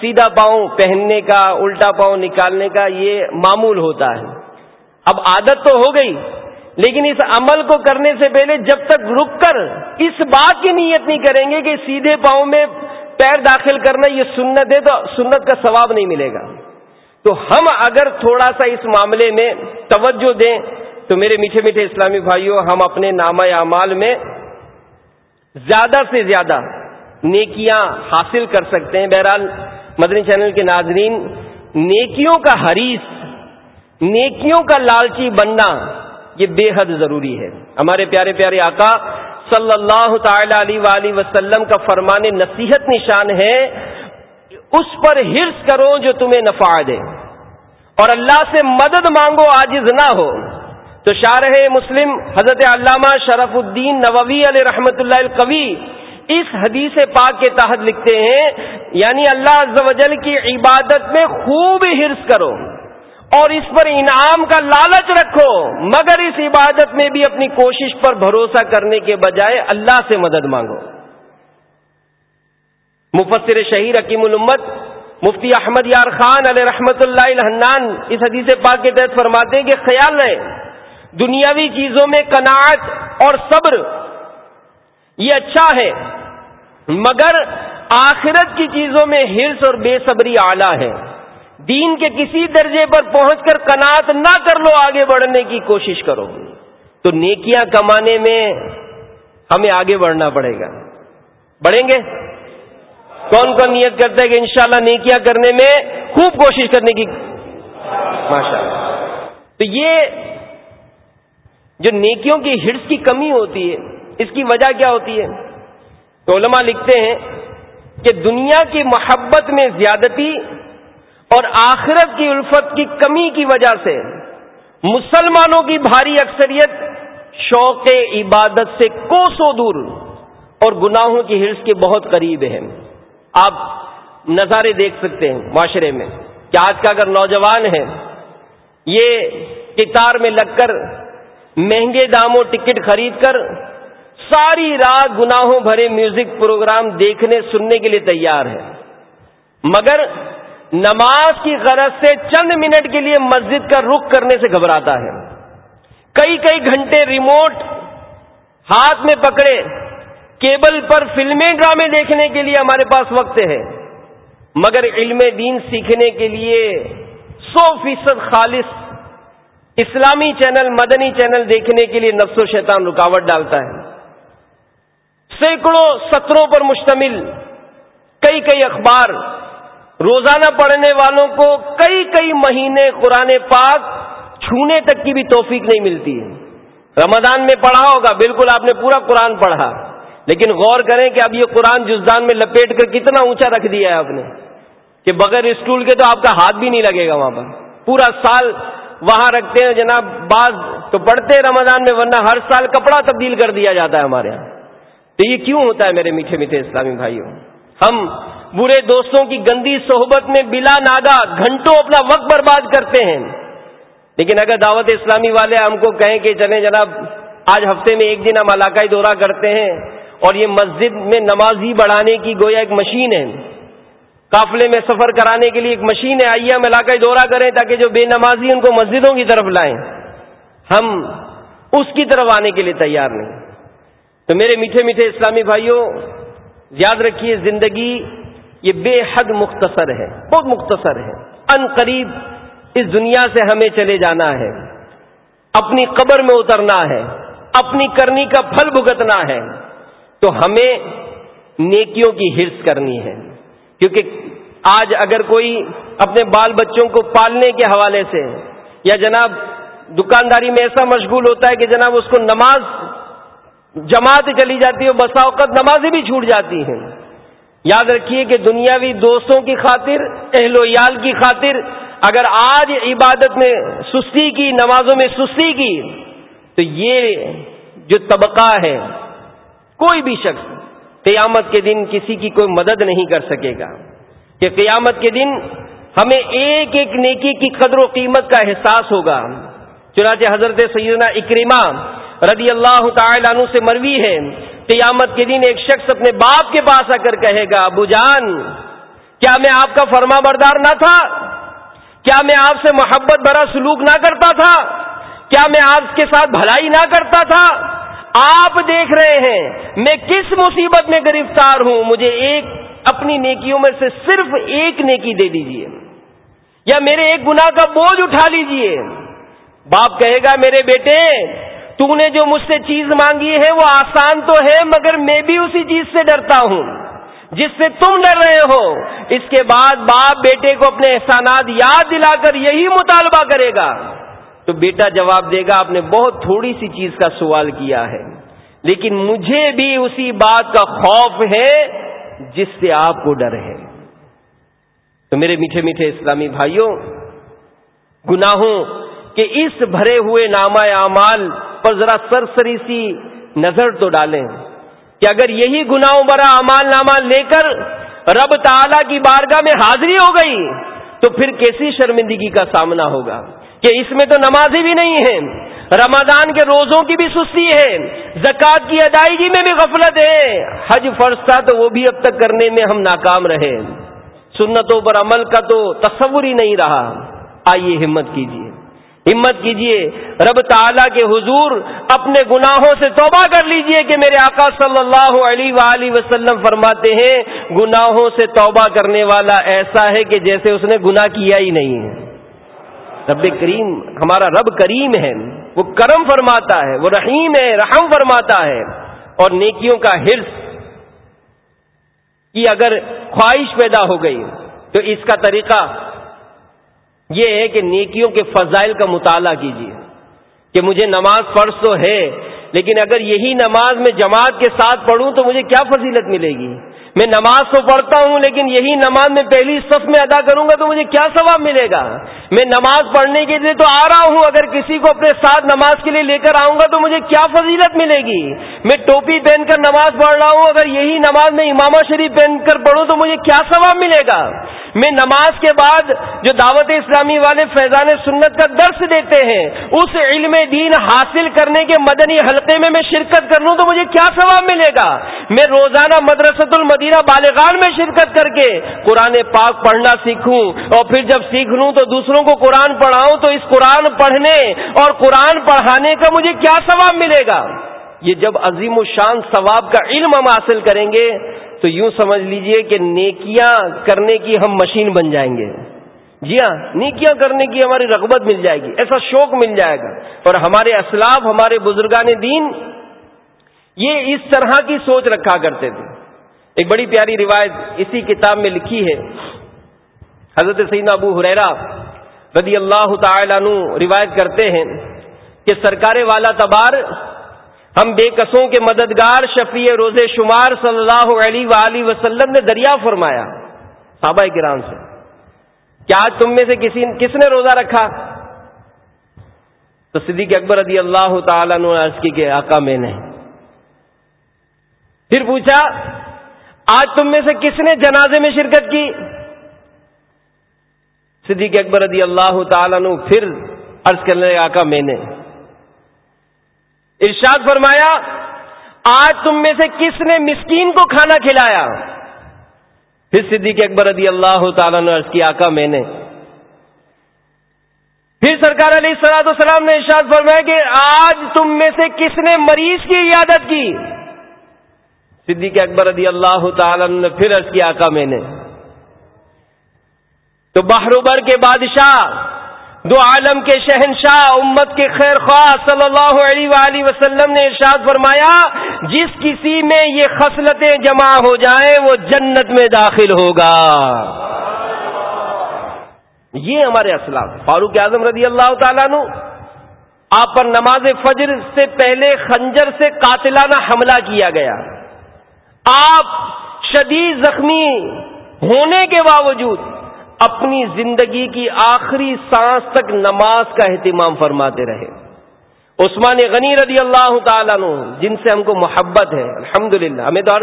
سیدھا پاؤں پہننے کا، الٹا پاؤں نکالنے کا، یہ معمول ہوتا ہے۔ اب عادت تو ہو گئی، لیکن اس عمل کو کرنے سے پہلے جب تک رک کر اس بات کی نیت نہیں کریں گے کہ سیدھے پاؤں میں پیر داخل کرنا یہ سنت ہے، تو سنت کا ثواب نہیں ملے گا۔ تو ہم اگر تھوڑا سا اس معاملے میں توجہ دیں تو میرے میٹھے میٹھے اسلامی بھائیوں ہم اپنے نامہ اعمال میں زیادہ سے زیادہ نیکیاں حاصل کر سکتے ہیں۔ بہرحال، مدنی چینل کے ناظرین، نیکیوں کا حریث نیکیوں کا لالچی بننا یہ بے حد ضروری ہے۔ ہمارے پیارے پیارے آقا صلی اللہ تعالی علیہ وآلہ وسلم کا فرمان نصیحت نشان ہے، اس پر ہرس کرو جو تمہیں نفع دے۔ اور اللہ سے مدد مانگو آجز نہ ہو۔ تو شارح مسلم حضرت علامہ شرف الدین نووی علیہ رحمت اللہ القوی اس حدیث پاک کے تحت لکھتے ہیں یعنی اللہ عز و جل کی عبادت میں خوب ہرس کرو اور اس پر انعام کا لالچ رکھو، مگر اس عبادت میں بھی اپنی کوشش پر بھروسہ کرنے کے بجائے اللہ سے مدد مانگو۔ مفسر شہیر حکیم الامت مفتی احمد یار خان علیہ رحمت اللہ الحنان اس حدیث پاک کے تحت فرماتے ہیں کہ خیال رہے دنیاوی چیزوں میں کناٹ اور صبر، یہ اچھا ہے، مگر آخرت کی چیزوں میں ہرس اور بے صبری اعلی ہے۔ دین کے کسی درجے پر پہنچ کر کنات نہ کر لو، آگے بڑھنے کی کوشش کرو۔ تو نیکیاں کمانے میں ہمیں آگے بڑھنا پڑے گا۔ بڑھیں گے؟ کون کون نیت کرتا ہے کہ انشاءاللہ نیکیاں کرنے میں خوب کوشش کرنے کی؟ ماشاء تو یہ جو نیکیوں کی ہرس کی کمی ہوتی ہے، اس کی وجہ کیا ہوتی ہے؟ تو علماء لکھتے ہیں کہ دنیا کی محبت میں زیادتی اور آخرت کی الفت کی کمی کی وجہ سے مسلمانوں کی بھاری اکثریت شوق عبادت سے کوسوں دور اور گناہوں کی ہرس کے بہت قریب ہے آپ نظارے دیکھ سکتے ہیں معاشرے میں کہ آج کا اگر نوجوان ہے، یہ کتار میں لگ کر مہنگے داموں ٹکٹ خرید کر ساری رات گناہوں بھرے میوزک پروگرام دیکھنے سننے کے لیے تیار ہے۔ مگر نماز کی غرض سے چند منٹ کے لیے مسجد کا رخ کرنے سے گھبراتا ہے۔ کئی کئی گھنٹے ریموٹ ہاتھ میں پکڑے، کیبل پر فلمیں، ڈرامے دیکھنے کے لیے ہمارے پاس وقت ہے۔ مگر علم دین سیکھنے کے لیے سو فیصد خالص اسلامی چینل، مدنی چینل دیکھنے کے لیے نفس و شیطان رکاوٹ ڈالتا ہے۔ سینکڑوں سطروں پر مشتمل کئی کئی اخبار، روزانہ پڑھنے والوں کو کئی کئی مہینے قرآن پاک چھونے تک کی بھی توفیق نہیں ملتی ہے۔ رمضان میں پڑھا ہوگا، بالکل آپ نے پورا قرآن پڑھا۔ لیکن غور کریں کہ اب یہ قرآن جزدان میں لپیٹ کر کتنا اونچا رکھ دیا ہے آپ نے۔ کہ بغیر اسٹول کے تو آپ کا ہاتھ بھی نہیں لگے گا وہاں پر۔ پورا سال وہاں رکھتے ہیں جناب، بعض تو پڑھتے رمضان میں، ورنہ ہر سال کپڑا تبدیل کر دیا جاتا ہے ہمارے یہاں۔ تو یہ کیوں ہوتا ہے میرے میٹھے میٹھے اسلامی بھائیوں؟ ہم برے دوستوں کی گندی صحبت میں بلا ناگا گھنٹوں اپنا وقت برباد کرتے ہیں۔ لیکن اگر دعوت اسلامی والے ہم کو کہیں کہ چلیں جناب، آج ہفتے میں ایک دن ہم علاقائی دورہ کرتے ہیں اور یہ مسجد میں نمازی بڑھانے کی گویا ایک مشین ہے۔ قافلے میں سفر کرانے کے لیے ایک مشین ہے، آئیے ہم علاقائی دورہ کریں تاکہ جو بے نمازی ان کو مسجدوں کی طرف لائیں۔ ہم اس کی طرف آنے کے لیے تیار نہیں۔ تو میرے میٹھے میٹھے اسلامی بھائیوں، یاد رکھیے زندگی یہ بے حد مختصر ہے، بہت مختصر ہے۔ ان قریب اس دنیا سے ہمیں چلے جانا ہے۔ اپنی قبر میں اترنا ہے، اپنی کرنی کا پھل بھگتنا ہے۔ تو ہمیں نیکیوں کی ہرس کرنی ہے۔ کیونکہ آج اگر کوئی اپنے بال بچوں کو پالنے کے حوالے سے یا جناب دکانداری میں ایسا مشغول ہوتا ہے کہ جناب اس کو نماز جماعت چلی جاتی ہے، بسا اوقات نمازیں بھی چھوٹ جاتی ہیں۔ یاد رکھیے کہ دنیاوی دوستوں کی خاطر، اہل و یال کی خاطر اگر آج عبادت میں سستی کی، نمازوں میں سستی کی، تو یہ جو طبقہ ہے، کوئی بھی شخص قیامت کے دن کسی کی کوئی مدد نہیں کر سکے گا کہ قیامت کے دن ہمیں ایک ایک نیکی کی قدر و قیمت کا احساس ہوگا چنانچہ حضرت سیدنا اکریمہ رضی اللہ تعالی عنہ سے مروی ہے۔ قیامت کے دن ایک شخص اپنے باپ کے پاس آ کر کہے گا، ابو جان، کیا میں آپ کا فرما بردار نہ تھا؟ کیا میں آپ سے محبت بھرا سلوک نہ کرتا تھا؟ کیا میں آپ کے ساتھ بھلائی نہ کرتا تھا؟ آپ دیکھ رہے ہیں، میں کس مصیبت میں گرفتار ہوں؟ مجھے ایک اپنی نیکیوں میں سے صرف ایک نیکی دے دیجیے۔ یا میرے ایک گنا کا بوجھ اٹھا لیجیے۔ باپ کہے گا، میرے بیٹے، تو نے جو مجھ سے چیز مانگی ہے، وہ آسان تو ہے، مگر میں بھی اسی چیز سے ڈرتا ہوں۔ جس سے تم ڈر رہے ہو۔ اس کے بعد باپ بیٹے کو اپنے احسانات یاد دلا کر یہی مطالبہ کرے گا۔ تو بیٹا جواب دے گا، آپ نے بہت تھوڑی سی چیز کا سوال کیا ہے۔ لیکن مجھے بھی اسی بات کا خوف ہے جس سے آپ کو ڈر ہے۔ تو میرے میٹھے میٹھے اسلامی بھائیوں، گناہوں کے اس بھرے ہوئے نامہ اعمال پر ذرا سرسری سی نظر تو ڈالیں کہ اگر یہی گناہوں برا امال نامہ لے کر رب تعالی کی بارگاہ میں حاضری ہو گئی، تو پھر کیسی شرمندگی کا سامنا ہوگا؟ کہ اس میں تو نمازی بھی نہیں ہے رمضان کے روزوں کی بھی سستی ہے، زکوٰۃ کی ادائیگی میں بھی غفلت ہے۔ حج فرض تھا تو وہ بھی اب تک کرنے میں ہم ناکام رہے۔ سنتوں پر عمل کا تو تصور ہی نہیں رہا۔ آئیے ہمت کیجیے ہمت کیجیے رب تعالیٰ کے حضور اپنے گناہوں سے توبہ کر لیجیے کہ میرے آقا صلی اللہ علیہ وآلہ وسلم فرماتے ہیں، گناہوں سے توبہ کرنے والا ایسا ہے کہ جیسے اس نے گناہ کیا ہی نہیں ہے۔ رب کریم ہمارا رب کریم ہے، وہ کرم فرماتا ہے، وہ رحیم ہے، رحم فرماتا ہے، اور نیکیوں کا حرص کی اگر خواہش پیدا ہو گئی، تو اس کا طریقہ یہ ہے کہ نیکیوں کے فضائل کا مطالعہ کیجیے۔ کہ مجھے نماز فرض تو ہے، لیکن اگر یہی نماز میں جماعت کے ساتھ پڑھوں تو مجھے کیا فضیلت ملے گی؟ میں نماز تو پڑھتا ہوں، لیکن یہی نماز میں پہلی صف میں ادا کروں گا تو مجھے کیا ثواب ملے گا؟ میں نماز پڑھنے کے لیے تو آ رہا ہوں، اگر کسی کو اپنے ساتھ نماز کے لیے لے کر آؤں گا تو مجھے کیا فضیلت ملے گی؟ میں ٹوپی پہن کر نماز پڑھ رہا ہوں، اگر یہی نماز میں امامہ شریف پہن کر پڑھوں تو مجھے کیا ثواب ملے گا؟ میں نماز کے بعد جو دعوت اسلامی والے فیضان سنت کا درس دیتے ہیں، اس علم دین حاصل کرنے کے مدنی حلقے میں میں شرکت کر لوں تو مجھے کیا ثواب ملے گا؟ میں روزانہ مدرسۃ المدینہ بالغان میں شرکت کر کے قرآن پاک پڑھنا سیکھوں اور پھر جب سیکھ لوں تو دوسروں کو قرآن پڑھاؤں تو اس قرآن پڑھنے اور قرآن پڑھانے کا مجھے کیا ثواب ملے گا؟ یہ جب عظیم و شان ثواب کا علم ہم حاصل کریں گے تو یوں سمجھ لیجیے کہ نیکیاں کرنے کی ہم مشین بن جائیں گے۔ جی ہاں نیکیاں کرنے کی ہماری رغبت مل جائے گی، ایسا شوق مل جائے گا۔ اور ہمارے اسلاف، ہمارے بزرگان دین یہ اس طرح کی سوچ رکھا کرتے تھے۔ ایک بڑی پیاری روایت اسی کتاب میں لکھی ہے۔ حضرت سعید ابو حریرا رضی اللہ تعالی عنہ روایت کرتے ہیں کہ سرکار والا تبار ہم بے قصوں کے مددگار شفیع روز شمار صلی اللہ علیہ وآلہ وسلم نے دریا فرمایا، صحابہ کرام سے۔ کیا آج تم میں سے کسی کس نے روزہ رکھا؟ تو صدیق اکبر رضی اللہ تعالیٰ نے عرض کی کہ آقا میں نے۔ پھر پوچھا، آج تم میں سے کس نے جنازے میں شرکت کی؟ صدیق اکبر رضی اللہ تعالیٰ نے پھر عرض کرنے آقا میں نے۔ ارشاد فرمایا، آج تم میں سے کس نے مسکین کو کھانا کھلایا؟ پھر صدیق اکبر رضی اللہ تعالیٰ نے عرض کی آقا میں نے۔ پھر سرکار علیہ السلاط والسلام نے ارشاد فرمایا کہ آج تم میں سے کس نے مریض کی عیادت کی؟ صدیق اکبر رضی اللہ تعالیٰ نے پھر عرض کی آقا میں نے۔ تو بہروبر کے بادشاہ دو عالم کے شہنشاہ امت کے خیر خواہ صلی اللہ علیہ وآلہ وسلم نے ارشاد فرمایا، جس کسی میں یہ خصلتیں جمع ہو جائیں، وہ جنت میں داخل ہوگا۔ یہ ہمارے اسلام فاروق اعظم رضی اللہ تعالیٰ نو آپ پر نماز فجر سے پہلے خنجر سے قاتلانہ حملہ کیا گیا۔ آپ شدید زخمی ہونے کے باوجود اپنی زندگی کی آخری سانس تک نماز کا اہتمام فرماتے رہے۔ عثمان غنی رضی اللہ تعالیٰ عنہ، جن سے ہم کو محبت ہے الحمد للہ ہمیں تو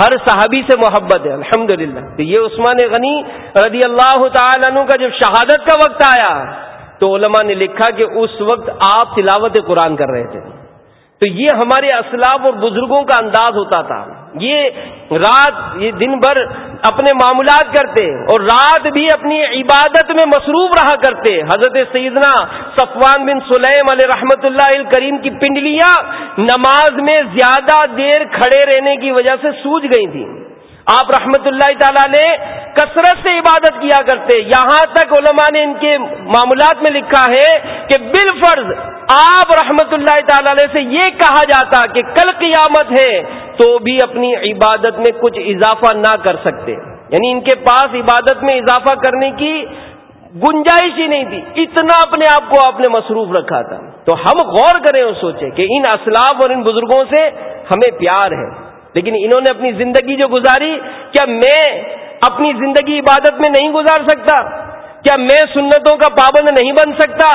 ہر صحابی سے محبت ہے الحمد للہ یہ عثمان غنی رضی اللہ تعالیٰ عنہ کا جب شہادت کا وقت آیا، تو علماء نے لکھا کہ اس وقت آپ تلاوت قرآن کر رہے تھے۔ تو یہ ہمارے اسلاف اور بزرگوں کا انداز ہوتا تھا۔ یہ رات، یہ دن بھر اپنے معاملات کرتے اور رات بھی اپنی عبادت میں مصروف رہا کرتے۔ حضرت سیدنا صفوان بن سلیم علیہ رحمت اللہ کریم کی پنڈلیاں نماز میں زیادہ دیر کھڑے رہنے کی وجہ سے سوج گئی تھیں۔ آپ رحمت اللہ تعالی نے کثرت سے عبادت کیا کرتے۔ یہاں تک علماء نے ان کے معاملات میں لکھا ہے کہ بال فرض آپ رحمت اللہ تعالی سے یہ کہا جاتا کہ کل قیامت ہے تو بھی اپنی عبادت میں کچھ اضافہ نہ کر سکتے۔ یعنی ان کے پاس عبادت میں اضافہ کرنے کی گنجائش ہی نہیں تھی۔ اتنا اپنے آپ کو آپ نے مصروف رکھا تھا۔ تو ہم غور کریں اور سوچیں کہ ان اسلاف اور ان بزرگوں سے ہمیں پیار ہے۔ لیکن انہوں نے اپنی زندگی جو گزاری، کیا میں اپنی زندگی عبادت میں نہیں گزار سکتا؟ کیا میں سنتوں کا پابند نہیں بن سکتا؟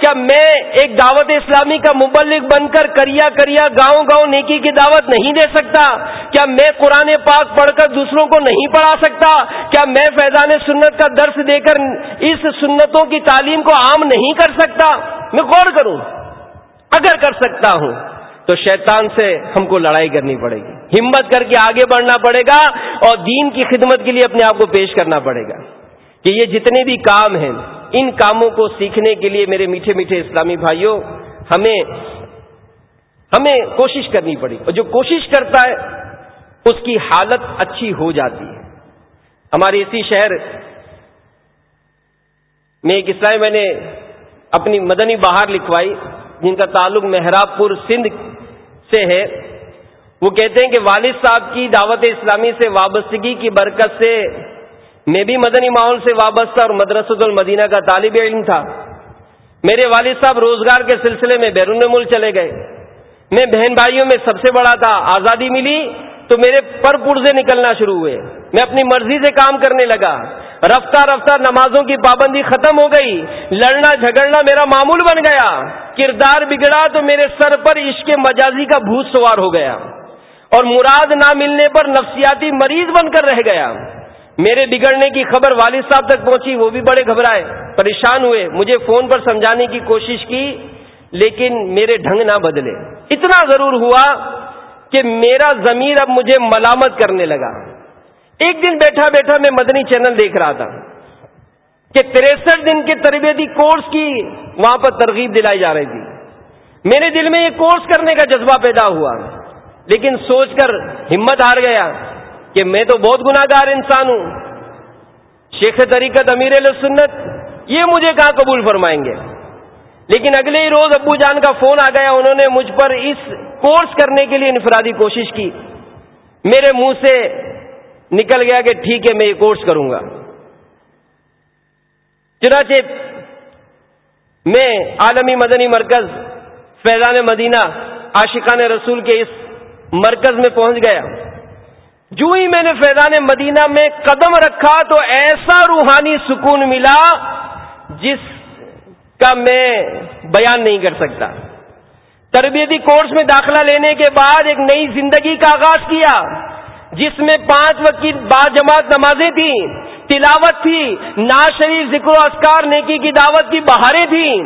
کیا میں ایک دعوت اسلامی کا مبلک بن کر کریا کریا گاؤں گاؤں نیکی کی دعوت نہیں دے سکتا؟ کیا میں قرآن پاک پڑھ کر دوسروں کو نہیں پڑھا سکتا؟ کیا میں فیضان سنت کا درس دے کر اس سنتوں کی تعلیم کو عام نہیں کر سکتا؟ میں غور کروں، اگر کر سکتا ہوں تو شیطان سے ہم کو لڑائی کرنی پڑے گی۔ ہمت کر کے آگے بڑھنا پڑے گا اور دین کی خدمت کے لیے اپنے آپ کو پیش کرنا پڑے گا۔ کہ یہ جتنے بھی کام ہیں، ان کاموں کو سیکھنے کے لیے میرے میٹھے میٹھے اسلامی بھائیوں، ہمیں ہمیں کوشش کرنی پڑی۔ اور جو کوشش کرتا ہے، اس کی حالت اچھی ہو جاتی ہے۔ ہمارے اسی شہر میں ایک اسلامی میں نے اپنی مدنی بہار لکھوائی، جن کا تعلق مہراب پور سندھ سے ہے۔ وہ کہتے ہیں کہ والد صاحب کی دعوت اسلامی سے وابستگی کی برکت سے میں بھی مدنی ماحول سے وابستہ اور مدرسۃ المدینہ کا طالب علم تھا۔ میرے والد صاحب روزگار کے سلسلے میں بیرون ملک چلے گئے۔ میں بہن بھائیوں میں سب سے بڑا تھا۔ آزادی ملی تو میرے پر پرزے نکلنا شروع ہوئے۔ میں اپنی مرضی سے کام کرنے لگا۔ رفتہ رفتہ نمازوں کی پابندی ختم ہو گئی۔ لڑنا جھگڑنا میرا معمول بن گیا۔ کردار بگڑا تو میرے سر پر عشق مجازی کا بھوت سوار ہو گیا۔ اور مراد نہ ملنے پر نفسیاتی مریض بن کر رہ گیا۔ میرے بگڑنے کی خبر والد صاحب تک پہنچی، وہ بھی بڑے گھبرائے، پریشان ہوئے، مجھے فون پر سمجھانے کی کوشش کی، لیکن میرے ڈھنگ نہ بدلے۔ اتنا ضرور ہوا کہ میرا ضمیر اب مجھے ملامت کرنے لگا۔ ایک دن بیٹھا بیٹھا میں مدنی چینل دیکھ رہا تھا کہ تریسٹھ دن کے تربیتی کورس کی وہاں پر ترغیب دلائی جا رہی تھی۔ میرے دل میں یہ کورس کرنے کا جذبہ پیدا ہوا، لیکن سوچ کر ہمت ہار گیا۔ کہ میں تو بہت گناگار انسان ہوں۔ شیخ طریقت امیر سنت یہ مجھے کہاں قبول فرمائیں گے؟ لیکن اگلے ہی روز ابو جان کا فون آ گیا، انہوں نے مجھ پر اس کورس کرنے کے لیے انفرادی کوشش کی۔ میرے منہ سے نکل گیا کہ ٹھیک ہے، میں یہ کورس کروں گا۔ چنانچہ میں عالمی مدنی مرکز فیضان مدینہ عاشقان رسول کے اس مرکز میں پہنچ گیا۔ جو ہی میں نے فیضان مدینہ میں قدم رکھا تو ایسا روحانی سکون ملا جس کا میں بیان نہیں کر سکتا۔ تربیتی کورس میں داخلہ لینے کے بعد ایک نئی زندگی کا آغاز کیا، جس میں پانچ وقت کی با جماعت نمازیں تھیں، تلاوت تھی نا شریف ذکر و اسکار نیکی کی دعوت کی بہاریں تھیں۔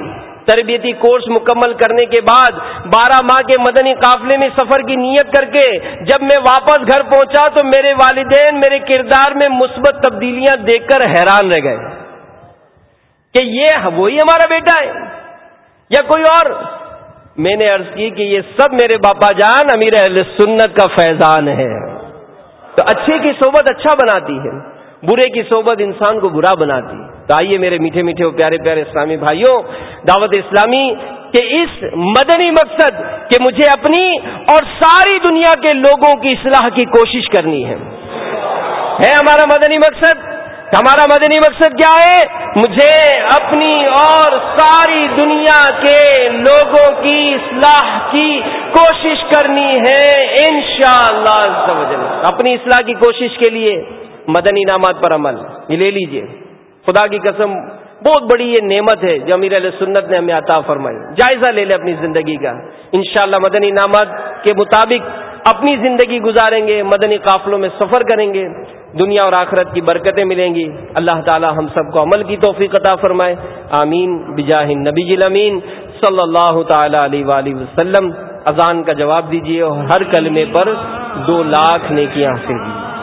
تربیتی کورس مکمل کرنے کے بعد بارہ ماہ کے مدنی قافلے میں سفر کی نیت کر کے جب میں واپس گھر پہنچا تو میرے والدین میرے کردار میں مثبت تبدیلیاں دیکھ کر حیران رہ گئے کہ یہ وہی ہمارا بیٹا ہے یا کوئی اور؟ میں نے عرض کی کہ یہ سب میرے باپا جان امیر اہل سنت کا فیضان ہے۔ تو اچھے کی صحبت اچھا بناتی ہے، برے کی صحبت انسان کو برا بناتی ہے۔ تو آئیے میرے میٹھے میٹھے پیارے پیارے اسلامی بھائیوں، دعوت اسلامی کے اس مدنی مقصد کہ مجھے اپنی اور ساری دنیا کے لوگوں کی اصلاح کی کوشش کرنی ہے۔ ہے ہمارا مدنی مقصد؟ ہمارا مدنی مقصد کیا ہے؟ مجھے اپنی اور ساری دنیا کے لوگوں کی اصلاح کی کوشش کرنی ہے، انشاءاللہ شاء اپنی اصلاح کی کوشش کے لیے مدنی انعامات پر عمل۔ یہ لے لیجیے۔ خدا کی قسم، بہت بڑی یہ نعمت ہے جو امیر علیہ سنت نے ہمیں عطا فرمائی۔ جائزہ لے لے اپنی زندگی کا۔ انشاءاللہ مدنی انعامات کے مطابق اپنی زندگی گزاریں گے، مدنی قافلوں میں سفر کریں گے۔ دنیا اور آخرت کی برکتیں ملیں گی۔ اللہ تعالی ہم سب کو عمل کی توفیق عطا فرمائے۔ آمین۔ بجاہ نبی امین صلی اللہ تعالی علیہ وآلہ وسلم۔ اذان کا جواب دیجیے اور ہر کلمے پر دو لاکھ نیکیاں حاصل کیجیے